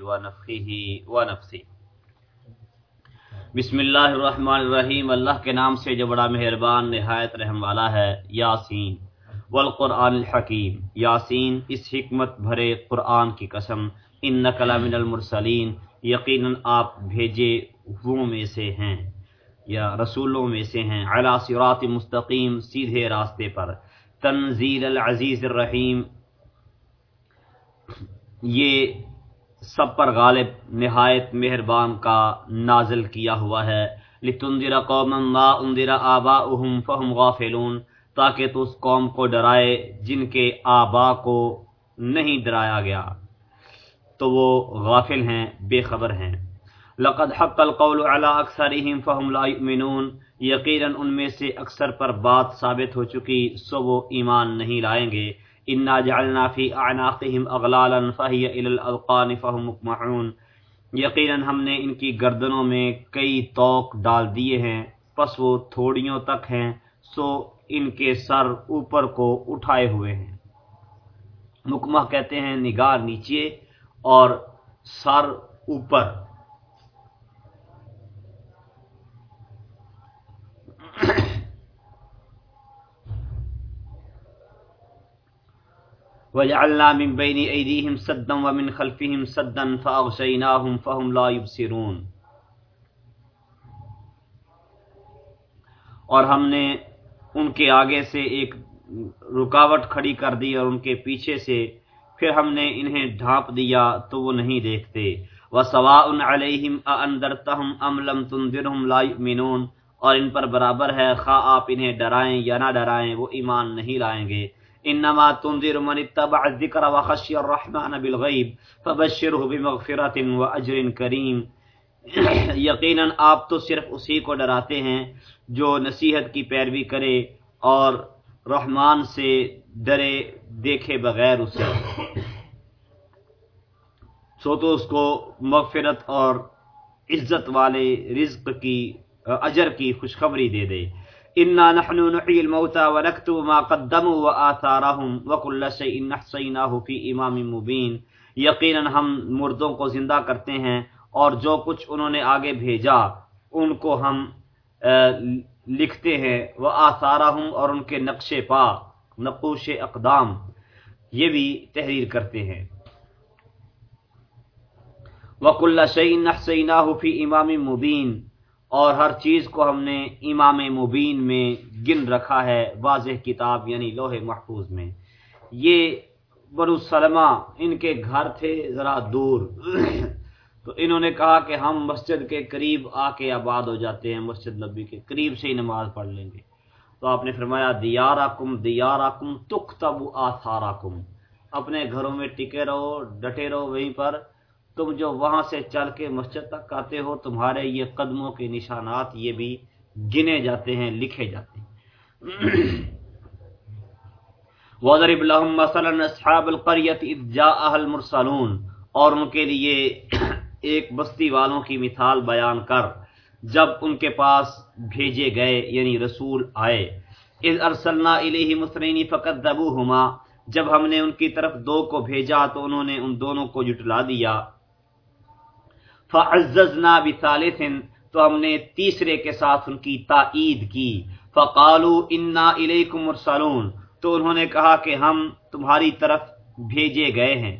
ونفخه ونفسه بسم اللہ الرحمن الرحیم۔ اللہ کے نام سے جو بڑا مہربان، نہایت رحم والا ہے، یاسین۔ والقرآن الحکیم۔ یاسین، اس حکمت بھرے قرآن کی قسم۔ ان نقل من المرسلین۔ یقیناً آپ بھیجے ہوں میں سے ہیں، یا رسولوں میں سے ہیں۔ علی صراط مستقیم، سیدھے راستے پر۔ تنزیل العزیز الرحیم۔ یہ سب پر غالب نہایت مہربان کا نازل کیا ہوا ہے۔ لتنذر قوما ما انذر آباؤهم فهم غافلون۔ تاکہ تو اس قوم کو ڈرائے جن کے آبا کو نہیں ڈرایا گیا۔ تو وہ غافل ہیں، بے خبر ہیں۔ لقد حق القول على اکثرهم فهم لا يؤمنون۔ یقینا ان میں سے اکثر پر بات ثابت ہو چکی، سو وہ ایمان نہیں لائیں گے۔ انا جعلنا فی اعناقهم اغلالا فهي الى الاذقان فهم مقمحون یقینا ہم نے ان کی گردنوں میں کئی توق ڈال دیے ہیں، پس وہ تھوڑیوں تک ہیں، سو ان کے سر اوپر کو اٹھائے ہوئے ہیں۔ مکمہ کہتے ہیں، نگار نیچے اور سر اوپر۔ وجعلنا من بين ايديهم سدا ومن خلفهم سدا فاغشيناهم فهم لا يبصرون اور ہم نے ان کے آگے سے ایک رکاوٹ کھڑی کر دی اور ان کے پیچھے سے پھر ہم نے انہیں ڈھانپ دیا تو وہ نہیں دیکھتے۔ وسواء عليهم اانذرتهم ام لم تنذرهم لا يؤمنون۔ اور ان پر برابر ہے، خواہ آپ انہیں ڈرائیں یا نہ ڈرائیں، وہ ایمان نہیں لائیں گے۔ انما تنذر من اتبع الذکر وخشی الرحمن بالغیب فبشره بمغفرت و اجر کریم یقینا آپ تو صرف اسی کو ڈراتے ہیں جو نصیحت کی پیروی کرے اور رحمان سے ڈرے دیکھے بغیر اسے۔ سو تو اس کو مغفرت اور عزت والے رزق کی، اجر کی خوشخبری دے دے۔ انا نحن نحيي الموتى ونكتب ما قدموا واثارهم وكل شيء نحصيناه في امام مبين۔ یقینا ہم مردوں کو زندہ کرتے ہیں اور جو کچھ انہوں نے آگے بھیجا، ان کو ہم لکھتے ہیں۔ وہ آثارہم اور ان کے نقش پا، نقوش اقدام۔ یہ بھی تحریر کرتے ہیں۔ وَقُلَّ شَيْءٍ نَحْسَيْنَاهُ فِي إِمَامٍ مُبِينٍ۔ اور ہر چیز کو ہم نے امام مبین میں گن رکھا ہے واضح کتاب یعنی لوح محفوظ میں۔ یہ بنو سلمہ ان کے گھر تھے، ذرا دور۔ تو انہوں نے کہا کہ ہم مسجد کے قریب آ کے آباد ہو جاتے ہیں، مسجد نبی کے قریب سے ہی نماز پڑھ لیں گے۔ تو آپ نے فرمایا دیارا کم دیارا کم تخ تب کم اپنے گھروں میں ٹکے رہو، ڈٹے رہو وہیں پر۔ تم جو وہاں سے چل کے مسجد تک آتے ہو، تمہارے یہ قدموں کے نشانات یہ بھی گنے جاتے ہیں، لکھے جاتے ہیں۔ وَضَرِبْ لَهُمْ مَثَلًا أَصْحَابَ الْقَرْيَةِ اِذْ جَاءَهَا الْمُرْسَلُونَ۔ اور ان کے لیے ایک بستی والوں کی مثال بیان کر۔ جب ان کے پاس بھیجے گئے یعنی رسول آئے۔ اِذْ أَرْسَلْنَا إِلَيْهِ مُثْنَيْنِ فَكَذَّبُوهُمَا۔ جب ہم نے ان کی طرف دو کو بھیجا، تو انہوں نے ان دونوں کو جٹلا دیا۔ فعززنا بثالث تو ہم نے تیسرے کے ساتھ ان کی تائید کی۔ فقالوا انا الیکم مرسلون تو انہوں نے کہا کہ ہم تمہاری طرف بھیجے گئے ہیں۔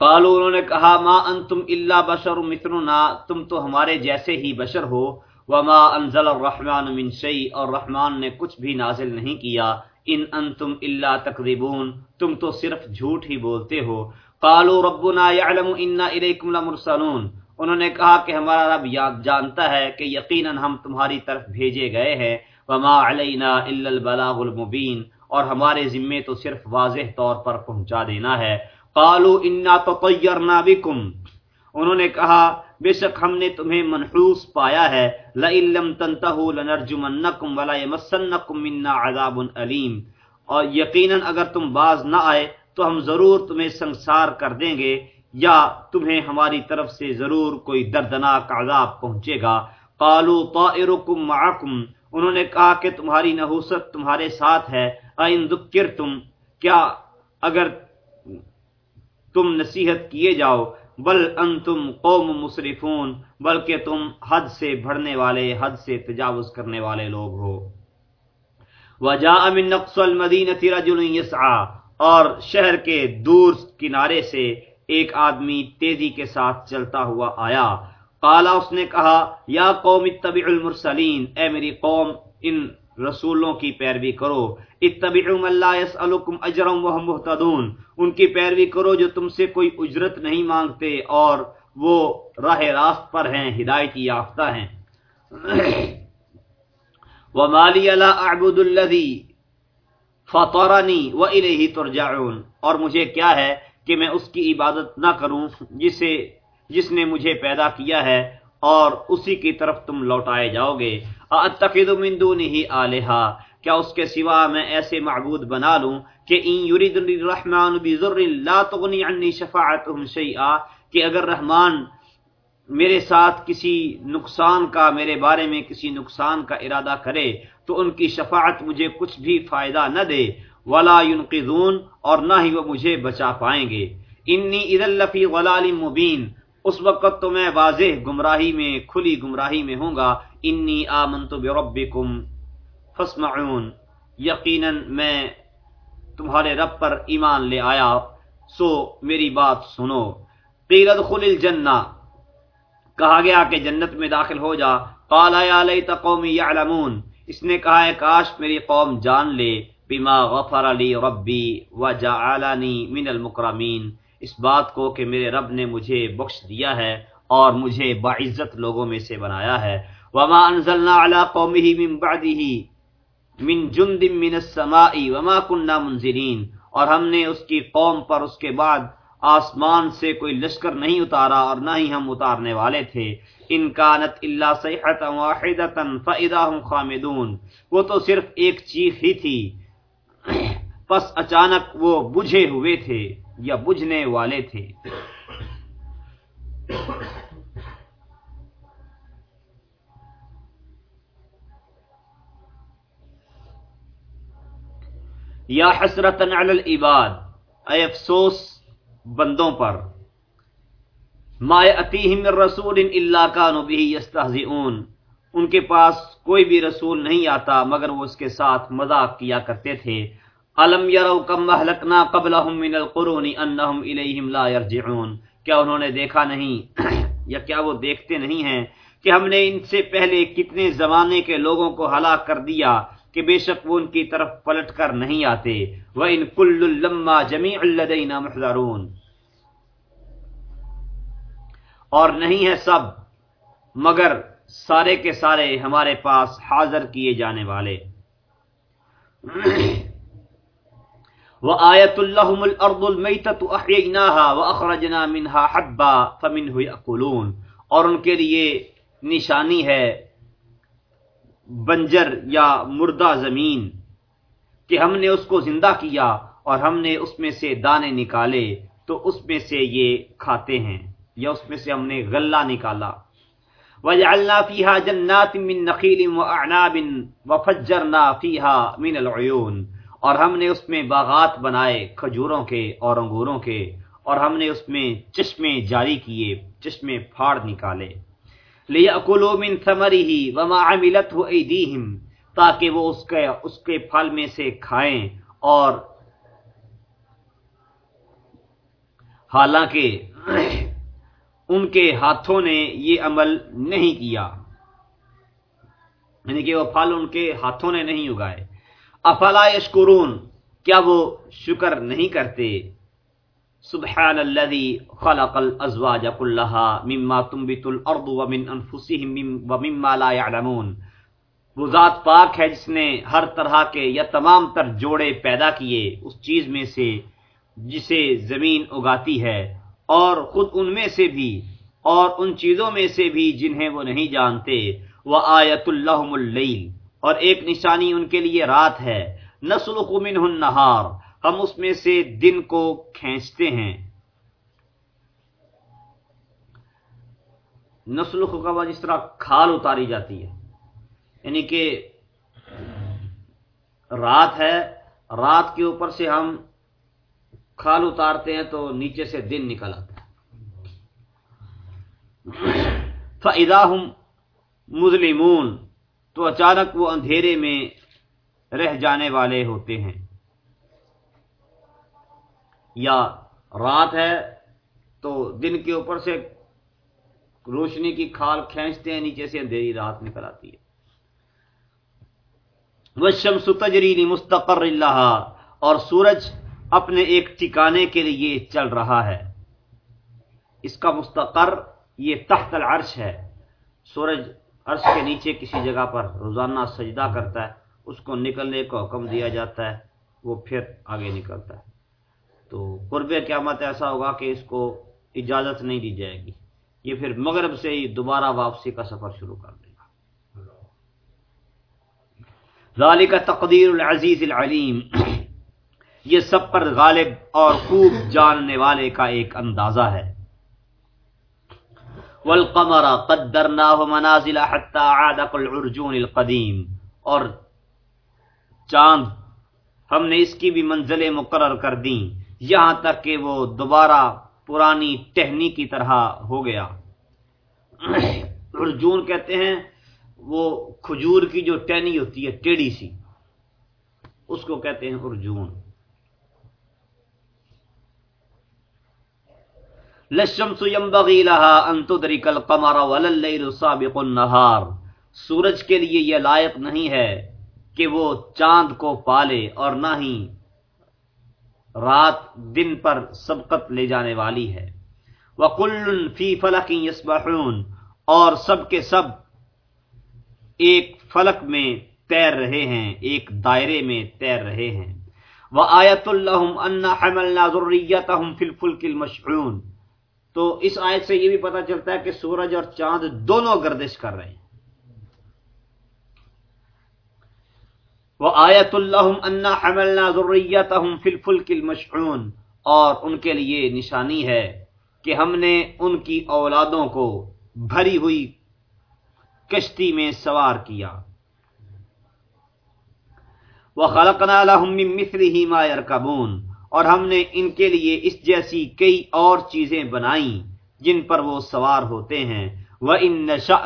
قالوا انہوں نے کہا، ما انتم الا بشر مثلنا، تم تو ہمارے جیسے ہی بشر ہو۔ وما انزل الرحمن من شيء، اور رحمان نے کچھ بھی نازل نہیں کیا۔ ان انتم الا تکذبون تم تو صرف جھوٹ ہی بولتے ہو۔ قالوا ربنا يعلم انا اليكم لمرسلون۔ انہوں نے کہا کہ ہمارا رب یاد جانتا ہے کہ یقینا ہم تمہاری طرف بھیجے گئے ہیں۔ وما علينا الا البلاغ المبين۔ اور ہمارے ذمے تو صرف واضح طور پر پہنچا دینا ہے۔ قالوا انا تطيرنا بكم۔ انہوں نے کہا، بے شک ہم نے تمہیں منحوس پایا ہے۔ لئن لم تنتهوا لنرجمنكم ولا يمسنكم منا عذاب الیم اور یقینا اگر تم باز نہ آئے تو ہم ضرور تمہیں سنسار کر دیں گے یا تمہیں ہماری طرف سے ضرور کوئی دردناک عذاب پہنچے گا۔ قالو طائرکم معکم۔ انہوں نے کہا کہ تمہاری نحوست تمہارے ساتھ ہے۔ این ذکر تم کیا اگر تم نصیحت کیے جاؤ؟ بل انتم قوم مصرفون بلکہ تم حد سے بڑھنے والے، حد سے تجاوز کرنے والے لوگ ہو۔ وجاء من نقص المدینہ رجل يسعى اور شہر کے دور کنارے سے ایک آدمی تیزی کے ساتھ چلتا ہوا آیا۔ قالا اس نے کہا، یا قوم اتبع المرسلین۔ اے میری قوم، ان رسولوں کی پیروی کرو۔ اتبعوا من لا يسألكم اجرا وهم مهتدون۔ ان کی پیروی کرو جو تم سے کوئی اجرت نہیں مانگتے اور وہ راہ راست پر ہیں، ہدایت یافتہ ہیں۔ وما لي لا اعبد الذي فطرني واليه ترجعون۔ اور مجھے کیا ہے کہ میں اس کی عبادت نہ کروں جسے جس نے مجھے پیدا کیا ہے اور اسی کی طرف تم لوٹائے جاؤ گے اتخذ من دونه الها کیا اس کے سوا میں ایسے معبود بنا لوں کہ ان یرید الرحمن بذر لا تغنی عنی شفاعتهم شیئا کہ اگر رحمان میرے ساتھ کسی نقصان کا، میرے بارے میں کسی نقصان کا ارادہ کرے تو ان کی شفاعت مجھے کچھ بھی فائدہ نہ دے۔ ولا ينقذون اور نہ ہی وہ مجھے بچا پائیں گے۔ انی اذا غلال مبین اس وقت تو میں واضح گمراہی میں، کھلی گمراہی میں ہوں گا۔ انی آمنت بربکم فاسمعون۔ یقینا میں تمہارے رب پر ایمان لے آیا۔ سو میری بات سنو۔ قیل ادخل الجنہ کہا گیا کہ جنت میں داخل ہو جا۔ قال یا لیت قومی یعلمون۔ اس نے کہا ہے کاش میری قوم جان لے۔ بما غفر لی ربی وجعلنی من المکرمین۔ اس بات کو کہ میرے رب نے مجھے بخش دیا ہے اور مجھے باعزت لوگوں میں سے بنایا ہے۔ وما انزلنا على قومه من بعده من جند من السماء وما كنا منزلين اور ہم نے اس کی قوم پر اس کے بعد آسمان سے کوئی لشکر نہیں اتارا اور نہ ہی ہم اتارنے والے تھے۔ ان کانت الا صیحه واحده خامدون۔ وہ تو صرف ایک چیخ ہی تھی۔ پس اچانک وہ بجھے ہوئے تھے یا بجھنے والے تھے۔ یا حسرت علی العباد۔ اے افسوس بندوں پر. ما اتیہم رسول الا كانوا به يستهزئون. ان کے پاس کوئی بھی رسول نہیں آتا، مگر وہ اس کے ساتھ مذاق کیا کرتے تھے. علم یرو کم اہلکنا قبلہم من القرون انہم الیہم لا یرجعون کیا انہوں نے دیکھا نہیں؟ یا کیا وہ دیکھتے نہیں ہیں کہ ہم نے ان سے پہلے کتنے زمانے کے لوگوں کو ہلاک کر دیا کہ بے شک وہ ان کی طرف پلٹ کر نہیں آتے؟ وَإِن كُلُّ لَمَّا جَمِيعُ الَّذَيْنَا مُحْذَرُونَ. اور نہیں ہے سب، مگر سارے کے سارے ہمارے پاس حاضر کیے جانے والے۔ وآیت اللہم الارض المیتت احییناها واخرجنا منها حبا فمنه یأکلون اور ان کے لیے نشانی ہے بنجر یا مردہ زمین کہ ہم نے اس کو زندہ کیا اور ہم نے اس میں سے دانے نکالے تو اس میں سے یہ کھاتے ہیں۔ یا اس میں سے ہم نے غلہ نکالا۔ وجعلنا فيها جنات من نخيل واعناب وفجرنا فيها من العيون۔ اور ہم نے اس میں باغات بنائے کھجوروں کے اور انگوروں کے۔ اور ہم نے اس میں چشمے جاری کیے، چشمے پھاڑ نکالے۔ لِيَأْكُلُوا مِن ثَمَرِهِ وَمَا عَمِلَتْهُ أَيْدِيهِمْ۔ تاکہ وہ اس کے اس کے پھل میں سے کھائیں۔ اور حالانکہ ان کے ہاتھوں نے یہ عمل نہیں کیا۔ یعنی کہ وہ پھل ان کے ہاتھوں نے نہیں اگائے۔ افلا یشکرون؟ کیا وہ شکر نہیں کرتے؟ سبحان الذي خلق الازواج كلها مما تنبت الارض ومن انفسهم ومما لا يعلمون وہ ذات پاک ہے جس نے ہر طرح کے یا تمام تر جوڑے پیدا کیے، اس چیز میں سے جسے زمین اگاتی ہے۔ اور خود ان میں سے بھی، اور ان چیزوں میں سے بھی جنہیں وہ نہیں جانتے۔ وہ آیت اللہ اللیل اور ایک نشانی ان کے لیے رات ہے۔ نسل منہ النہار ہم اس میں سے دن کو کھینچتے ہیں۔ نسل کا جس طرح کھال اتاری جاتی ہے۔ یعنی کہ رات ہے، رات کے اوپر سے ہم کھال اتارتے ہیں تو نیچے سے دن نکل آتا ہے۔ فضا ہم مظلمون، تو اچانک وہ اندھیرے میں رہ جانے والے ہوتے ہیں۔ یا رات ہے تو دن کے اوپر سے روشنی کی کھال کھینچتے ہیں، نیچے سے اندھیری رات نکل آتی ہے۔ وشم ستجری مستقر اللہ اور سورج اپنے ایک ٹھکانے کے لیے چل رہا ہے۔ اس کا مستقر یہ تحت العرش ہے۔ سورج عرش کے نیچے کسی جگہ پر روزانہ سجدہ کرتا ہے، اس کو نکلنے کا حکم دیا جاتا ہے، وہ پھر آگے نکلتا ہے۔ تو قرب قیامت ایسا ہوگا کہ اس کو اجازت نہیں دی جائے گی۔ یہ پھر مغرب سے ہی دوبارہ واپسی کا سفر شروع کر دے گا۔ ذالک تقدیر العزیز العلیم۔ یہ سب پر غالب اور خوب جاننے والے کا ایک اندازہ ہے۔ والقمر قدرناه منازل حتى عاد كالعرجون القديم۔ اور چاند ہم نے اس کی بھی منزلیں مقرر کر دیں۔ یہاں تک کہ وہ دوبارہ پرانی ٹہنی کی طرح ہو گیا۔ ارجون کہتے ہیں، وہ کھجور کی جو ٹینی ہوتی ہے ٹیڑی سی، اس کو کہتے ہیں ارجون لشم سیم بغیلا انتدری کل قمارا سابق النہار سورج کے لیے یہ لائق نہیں ہے کہ وہ چاند کو پالے اور نہ ہی رات دن پر سبقت لے جانے والی ہے۔ وکل فی فلک یسبحون اور سب کے سب ایک فلک میں تیر رہے ہیں، ایک دائرے میں تیر رہے ہیں۔ وہ آیت اللہ المشعون تو اس آیت سے یہ بھی پتا چلتا ہے کہ سورج اور چاند دونوں گردش کر رہے ہیں۔ وہ آیت اللہ فلفل المشعون اور ان کے لیے نشانی ہے کہ ہم نے ان کی اولادوں کو بھری ہوئی کشتی میں سوار کیا۔ وہ خلقنا ہی مایر کبون اور ہم نے ان کے لیے اس جیسی کئی اور چیزیں بنائی جن پر وہ سوار ہوتے ہیں۔ وہ ان نشا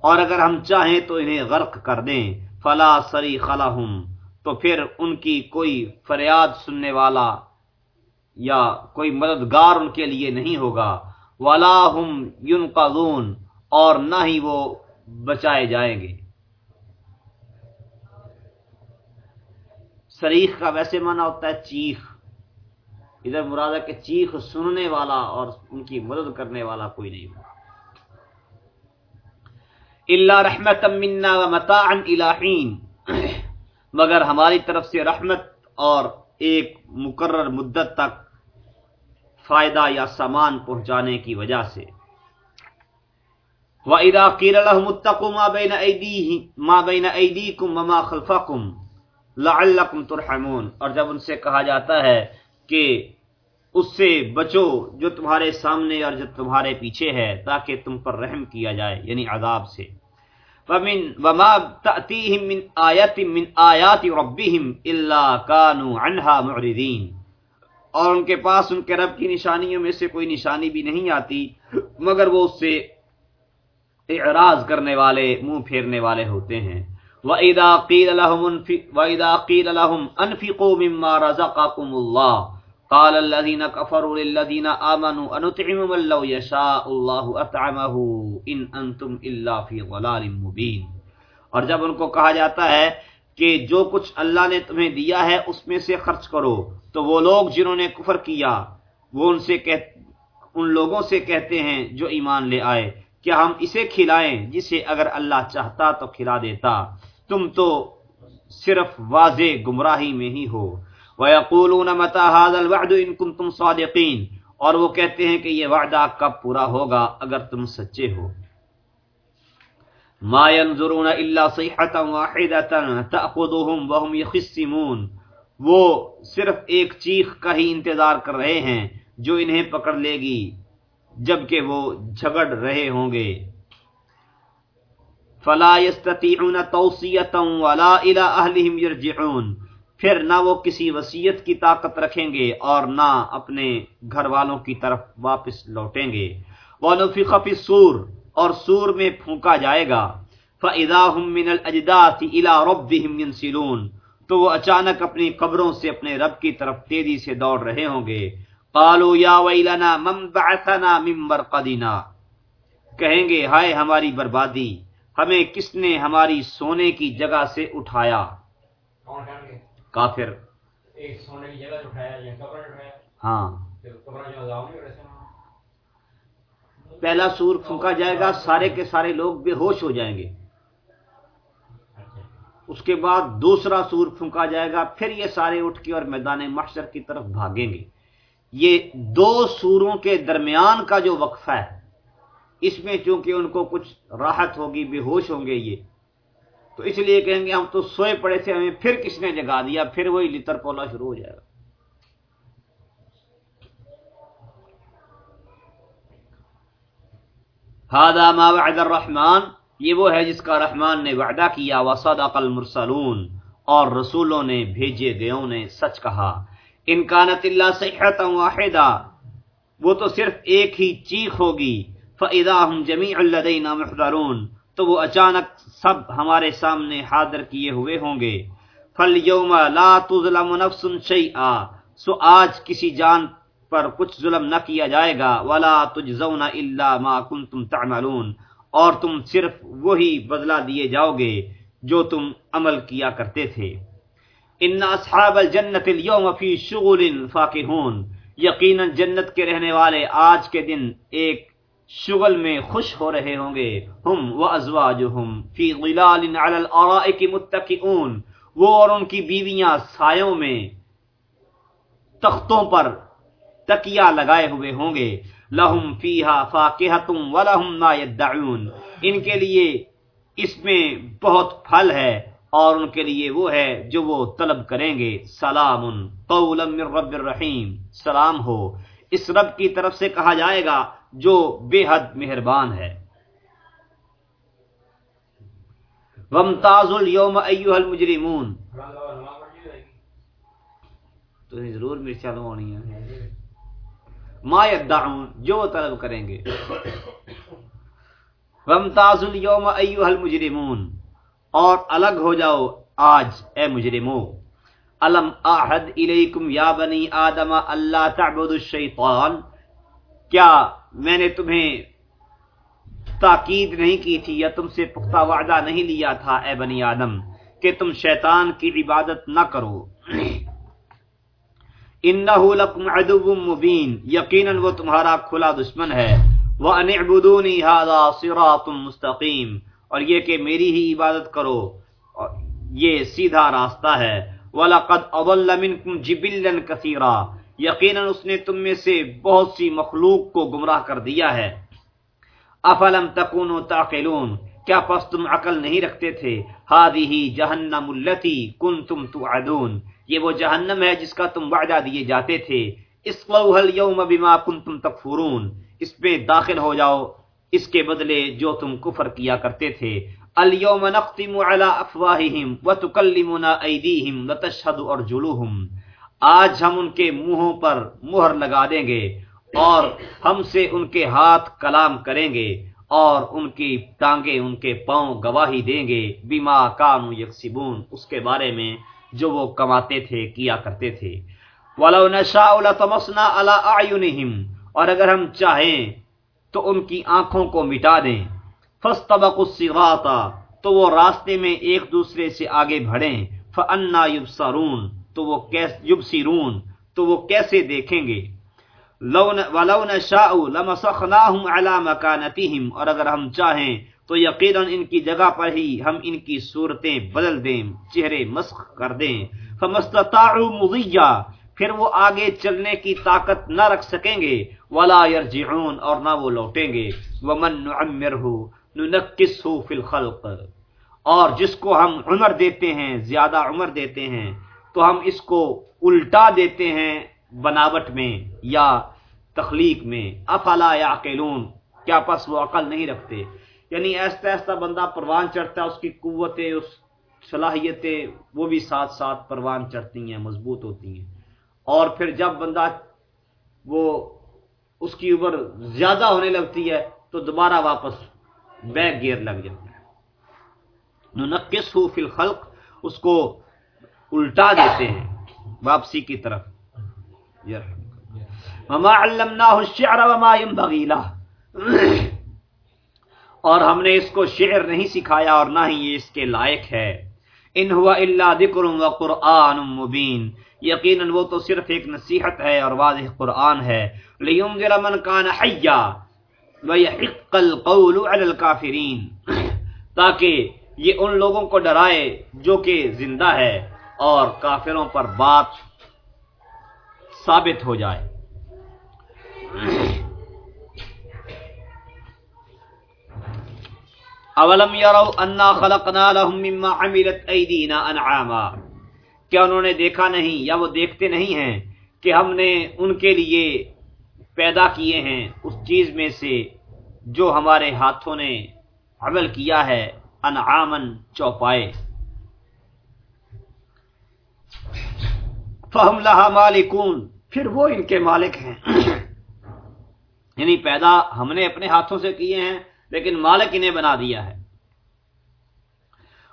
اور اگر ہم چاہیں تو انہیں غرق کر دیں۔ فلا سری خلا تو پھر ان کی کوئی فریاد سننے والا یا کوئی مددگار ان کے لیے نہیں ہوگا۔ ولا ہم یون اور نہ ہی وہ بچائے جائیں گے۔ سریخ کا ویسے مانا ہوتا ہے چیخ۔ ادھر مراد ہے کہ چیخ سننے والا اور ان کی مدد کرنے والا کوئی نہیں ہوگا۔ اللہ رحمت منا و متا الہین مگر ہماری طرف سے رحمت اور ایک مقرر مدت تک فائدہ یا سامان پہنچانے کی وجہ سے۔ وَإِذَا قِيلَ لَهُمُ اتَّقُوا مَا بَيْنَ أَيْدِيهِمْ مَا بَيْنَ أَيْدِيكُمْ وَمَا خَلْفَكُمْ۔ لَعَلَّكُمْ تُرْحَمُونَ۔ اور جب ان سے کہا جاتا ہے کہ اس سے بچو جو تمہارے سامنے اور جو تمہارے پیچھے ہے، تاکہ تم پر رحم کیا جائے یعنی عذاب سے۔ وَمِن وَمَا تَأْتِيهِم مِّنْ آيَاتٍ مِّنْ آيَاتِ رَبِّهِمْ إِلَّا كَانُوا عَنْهَا مُعْرِضِينَ اور ان کے پاس ان کے رب کی نشانیوں میں سے کوئی نشانی بھی نہیں آتی، مگر وہ اس سے اعراض کرنے والے، منہ پھیرنے والے ہوتے ہیں۔ وَإِذَا قِيلَ لَهُمْ وَإِذَا قِيلَ لَهُمْ أَنفِقُوا مِمَّا رَزَقَكُمُ اللَّهُ قَالَ الَّذِينَ كَفَرُوا لِلَّذِينَ آمَنُوا أَنُطْعِمُ مَن لَّوْ يَشَاءُ اللَّهُ أَطْعَمَهُ إِنْ أَنتُمْ إِلَّا فِي ضَلَالٍ مُبِينٍ۔ اور جب ان کو کہا جاتا ہے کہ جو کچھ اللہ نے تمہیں دیا ہے اس میں سے خرچ کرو، تو وہ لوگ جنہوں نے کفر کیا، وہ ان سے کہ ان لوگوں سے کہتے ہیں جو ایمان لے آئے، کیا ہم اسے کھلائیں جسے اگر اللہ چاہتا تو کھلا دیتا؟ تم تو صرف واضح گمراہی میں ہی ہو۔ وَيَقُولُونَ مَتَى هَذَا الْوَعْدُ إِن كُنتُمْ صَادِقِينَ۔ اور وہ کہتے ہیں کہ یہ وعدہ کب پورا ہوگا اگر تم سچے ہو۔ ما ينظرون الا صيحه واحده تاخذهم وهم يخصمون۔ وہ صرف ایک چیخ کا ہی انتظار کر رہے ہیں جو انہیں پکڑ لے گی، جبکہ وہ جھگڑ رہے ہوں گے۔ فلا يستطيعون توصيه ولا الى اهلهم يرجعون پھر نہ وہ کسی وسیعت کی طاقت رکھیں گے اور نہ اپنے گھر والوں کی طرف واپس لوٹیں گے۔ وہ نفی سور اور سور میں پھونکا جائے گا۔ فَإِذَا مِنَ الْأَجْدَاثِ إِلَىٰ رَبِّهِمْ يَنْسِلُونَ۔ تو وہ اچانک اپنی قبروں سے اپنے رب کی طرف تیزی سے دوڑ رہے ہوں گے۔ قالوا یا ویلنا من بعثنا من مرقدنا۔ کہیں گے، ہائے ہماری بربادی۔ ہمیں کس نے ہماری سونے کی جگہ سے اٹھایا؟ کافر۔ ہاں۔ پہلا سور پھونکا جائے گا سارے کے سارے لوگ بے ہوش ہو جائیں گے۔ اس کے بعد دوسرا سور پھونکا جائے گا پھر یہ سارے اٹھ کے اور میدان محشر کی طرف بھاگیں گے۔ یہ دو سوروں کے درمیان کا جو وقفہ ہے اس میں چونکہ ان کو کچھ راحت ہوگی، بے ہوش ہوں گے یہ۔ تو اس لیے کہیں گے ہم تو سوئے پڑے تھے، ہمیں پھر کس نے جگا دیا؟ پھر وہی لطر پولا شروع ہو جائے گا۔ ہادا ما وعد الرحمن، یہ وہ ہے جس کا رحمان نے وعدہ کیا، وصدق المرسلون، اور رسولوں نے بھیجے گئوں نے سچ کہا۔ انکانت اللہ صحت واحدہ وہ تو صرف ایک ہی چیخ ہوگی۔ فَإِذَا هُمْ جَمِيعُ الَّذَيْنَا مُحْضَرُونَ تو وہ اچانک سب ہمارے سامنے حاضر کیے ہوئے ہوں گے۔ فَالْيَوْمَ لَا تُظْلَمُ نَفْسٌ شَيْئًا سو آج کسی جان پر کچھ ظلم نہ کیا جائے گا۔ وَلَا تُجْزَوْنَ إِلَّا مَا كُنْتُمْ تَعْمَلُونَ اور تم صرف وہی بدلہ دیے جاؤ گے جو تم عمل کیا کرتے تھے۔ ان اصحاب الجنت اليوم فی شغل فاکہون یقینا جنت کے رہنے والے آج کے دن ایک شغل میں خوش ہو رہے ہوں گے۔ ہم وازواجہم فی ظلال علی الارائک متکئون۔ وہ اور ان کی بیویاں سایوں میں تختوں پر تکیا لگائے ہوئے ہوں گے۔ لہم فیہا فاکہتم ولہم ما یدعون۔ ان کے لیے اس میں بہت پھل ہے اور ان کے لیے وہ ہے جو وہ طلب کریں گے۔ سلام، قولا من رب الرحیم۔ سلام ہو۔ اس رب کی طرف سے کہا جائے گا جو بے حد مہربان ہے۔ ومتاز اليوم ایوہ المجرمون۔ تو ضرور مرچہ لگانی ہے ما یدعون، جو وہ طلب کریں گے۔ ومتاز اليوم ایوہ المجرمون۔ اور الگ ہو جاؤ آج، اے مجرمو۔ علم آحد الیکم یا بنی آدم اللہ تعبد الشیطان۔ کیا میں نے تمہیں تاکید نہیں کی تھی یا تم سے پختہ وعدہ نہیں لیا تھا اے بنی آدم کہ تم شیطان کی عبادت نہ کرو؟ انہو لکم عدو مبین، یقیناً وہ تمہارا کھلا دشمن ہے۔ وَأَنِ اعْبُدُونِي هَذَا صِرَاطٌ مُسْتَقِيمٌ، اور یہ کہ میری ہی عبادت کرو یہ سیدھا راستہ ہے۔ وَلَقَدْ أَضَلَّ مِنْكُمْ جِبِلًّا كَثِيرًا یقیناً اس نے تم میں سے بہت سی مخلوق کو گمراہ کر دیا ہے۔ افلم تکونوا تعقلون؟ کیا پس تم عقل نہیں رکھتے تھے؟ هذه جہنم التي كنتم توعدون۔ یہ وہ جہنم ہے جس کا تم وعدہ دیے جاتے تھے۔ اس اصلوها اليوم بما كنتم تکفرون۔ اس پہ داخل ہو جاؤ۔ اس کے بدلے جو تم کفر کیا کرتے تھے۔ الیوم نختم علی افواہہم وتکلمنا ایدیہم وتشهد ارجلوہم آج ہم ان کے منہوں پر مہر لگا دیں گے اور ہم سے ان کے ہاتھ کلام کریں گے اور ان کی ٹانگیں ان کے پاؤں گواہی دیں گے، بما کانوا یکسبون، اس کے بارے میں جو وہ کماتے تھے، کیا کرتے تھے۔ ولو نشاء لطمسنا علی اعینہم اور اگر ہم چاہیں تو ان کی آنکھوں کو مٹا دیں۔ فستبق الصراط تو وہ راستے میں ایک دوسرے سے آگے بڑھیں۔ فانا یبصرون تو وہ کیس یبصرون، تو وہ کیسے دیکھیں گے؟ ولو نشاء لمسخناهم على مكانتهم اور اگر ہم چاہیں تو یقینا ان کی جگہ پر ہی ہم ان کی صورتیں بدل دیں، چہرے مسخ کر دیں۔ فمستطاعوا مضيا پھر وہ آگے چلنے کی طاقت نہ رکھ سکیں گے۔ ولا يرجعون اور نہ وہ لوٹیں گے۔ ومن نعمره ننكسه في الخلق۔ اور جس کو ہم عمر دیتے ہیں، زیادہ عمر دیتے ہیں تو ہم اس کو الٹا دیتے ہیں بناوٹ میں یا تخلیق میں۔ افلا یعقلون؟ کیا پس وہ عقل نہیں رکھتے؟ یعنی ایسا ایسا بندہ پروان چڑھتا ہے، اس کی قوتیں، اس صلاحیتیں وہ بھی ساتھ ساتھ پروان چڑھتی ہیں، مضبوط ہوتی ہیں۔ اور پھر جب بندہ وہ اس کی عمر زیادہ ہونے لگتی ہے، تو دوبارہ واپس بیک گیئر لگ جاتا ہے۔ نقص ہو فی الخلق، اس کو الٹا دیتے ہیں واپسی کی طرف۔ وما علمناه الشعر وما ينبغي له اور ہم نے اس کو شعر نہیں سکھایا اور نہ ہی یہ اس کے لائق ہے۔ ان ہوا الا ذکر و قرآن مبین۔ یقیناً وہ تو صرف ایک نصیحت ہے اور واضح قرآن ہے۔ لینذر من کان حیا ویحق القول علی الکافرین۔ تاکہ یہ ان لوگوں کو ڈرائے جو کہ زندہ ہے۔ اور کافروں پر بات ثابت ہو جائے۔ اولم یرو انا خلقنا لهم مما عملت ایدینا انعاما۔ کیا انہوں نے دیکھا نہیں یا وہ دیکھتے نہیں ہیں کہ ہم نے ان کے لیے پیدا کیے ہیں؟ اس چیز میں سے جو ہمارے ہاتھوں نے عمل کیا ہے انعامن چوپائے۔ فہم لہا مالکون پھر وہ ان کے مالک ہیں۔ یعنی پیدا ہم نے اپنے ہاتھوں سے کیے ہیں، لیکن مالک انہیں بنا دیا ہے۔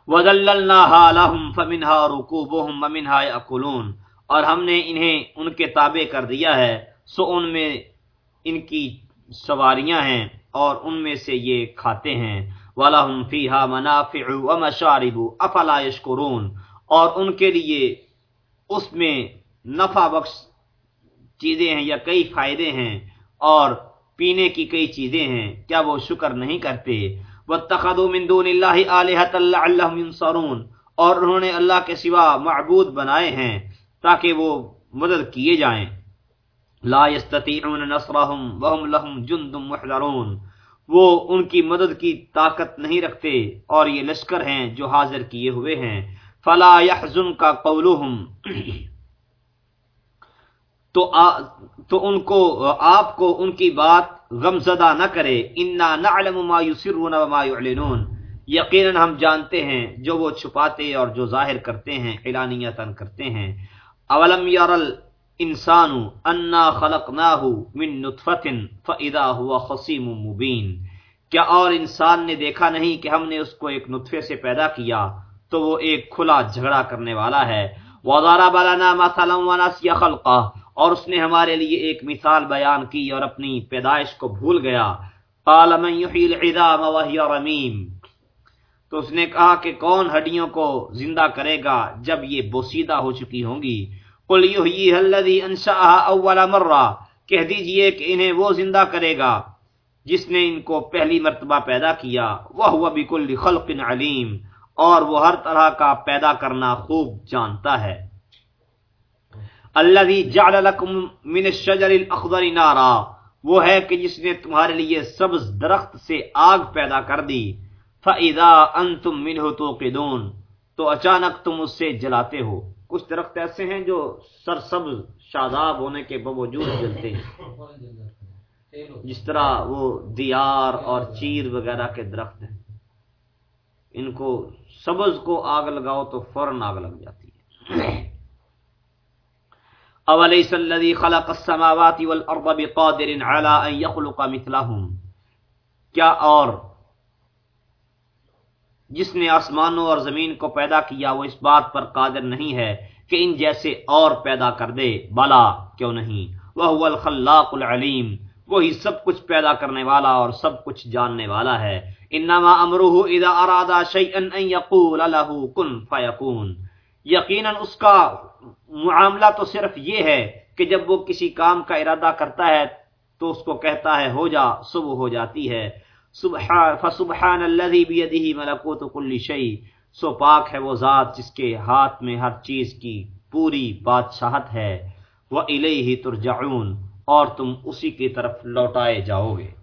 وَذَلَّلْنَاهَا لَهُمْ فَمِنْهَا رُكُوبُهُمْ وَمِنْهَا يَأْكُلُونَ۔ اور ہم نے انہیں ان کے تابع کر دیا ہے۔ سو ان میں ان کی سواریاں ہیں اور ان میں سے یہ کھاتے ہیں۔ وَلَهُمْ فِيهَا مَنَافِعُ وَمَشَارِبُ۔ أَفَلَا يَشْكُرُونَ۔ اور ان کے لیے اس میں نفع بخش چیزیں ہیں یا کئی فائدے ہیں اور پینے کی کئی چیزیں ہیں، کیا وہ شکر نہیں کرتے؟ واتخذوا من دون اللہ آلہۃ لعلهم ينصرون۔ اور انہوں نے اللہ کے سوا معبود بنائے ہیں تاکہ وہ مدد کیے جائیں۔ لا يستطيعون نصرهم وهم لهم جند محضرون وہ ان کی مدد کی طاقت نہیں رکھتے اور یہ لشکر ہیں جو حاضر کیے ہوئے ہیں۔ فلا يحزنك قولهم. تو آ تو ان کو، آپ کو ان کی بات غم زدہ نہ کرے. انا نعلم ما يسرون وما يعلنون. یقینا ہم جانتے ہیں جو وہ چھپاتے اور جو ظاہر کرتے ہیں اعلانیتا کرتے ہیں. اولم ير الانسان انا خلقناه من نطفه فاذا هو خصيم مبين کیا اور انسان نے دیکھا نہیں کہ ہم نے اس کو ایک نطفے سے پیدا کیا؟ تو وہ ایک کھلا جھگڑا کرنے والا ہے۔ وضرب لنا مثلا ونسي خلقه۔ اور اس نے ہمارے لیے ایک مثال بیان کی اور اپنی پیدائش کو بھول گیا۔ قال من يحيي العظام وهي رميم۔ تو اس نے کہا کہ کون ہڈیوں کو زندہ کرے گا جب یہ بوسیدہ ہو چکی ہوں گی؟ قل يحييها الذي انشاها اول مره کہہ دیجیے کہ انہیں وہ زندہ کرے گا جس نے ان کو پہلی مرتبہ پیدا کیا۔ وہ هو بكل خلق علیم اور وہ ہر طرح کا پیدا کرنا خوب جانتا ہے۔ الذي جعل لكم من الشجر الاخضر نارا۔ وہ ہے کہ جس نے تمہارے لیے سبز درخت سے آگ پیدا کر دی۔ فاذا انتم منه توقدون۔ تو اچانک تم اس سے جلاتے ہو۔ کچھ درخت ایسے ہیں جو سرسبز، شاداب ہونے کے باوجود جلتے ہیں۔ جس طرح وہ دیار اور چیر وغیرہ کے درخت ہیں۔ ان کو سبز کو آگ لگاؤ تو فوراً آگ لگ جاتی ہے۔ اولیس الذی خلق السماوات والارض بقادر على ان يخلق مثلهم کیا اور جس نے آسمانوں اور زمین کو پیدا کیا وہ اس بات پر قادر نہیں ہے کہ ان جیسے اور پیدا کر دے۔ بلا، کیوں نہیں؟ وہ الخلاق العلیم۔ وہی سب کچھ پیدا کرنے والا اور سب کچھ جاننے والا ہے۔ انما امره اذا اراد شيئا ان يقول له كن فيكون یقینا اس کا معاملہ تو صرف یہ ہے کہ جب وہ کسی کام کا ارادہ کرتا ہے تو اس کو کہتا ہے ہو جا، صبح ہو جاتی ہے۔ فسبحان الذي بيده ملكوت كل شيء سو پاک ہے وہ ذات جس کے ہاتھ میں ہر چیز کی پوری بادشاہت ہے۔ وہ الیہ ترجعون۔ اور تم اسی کی طرف لوٹائے جاؤ گے۔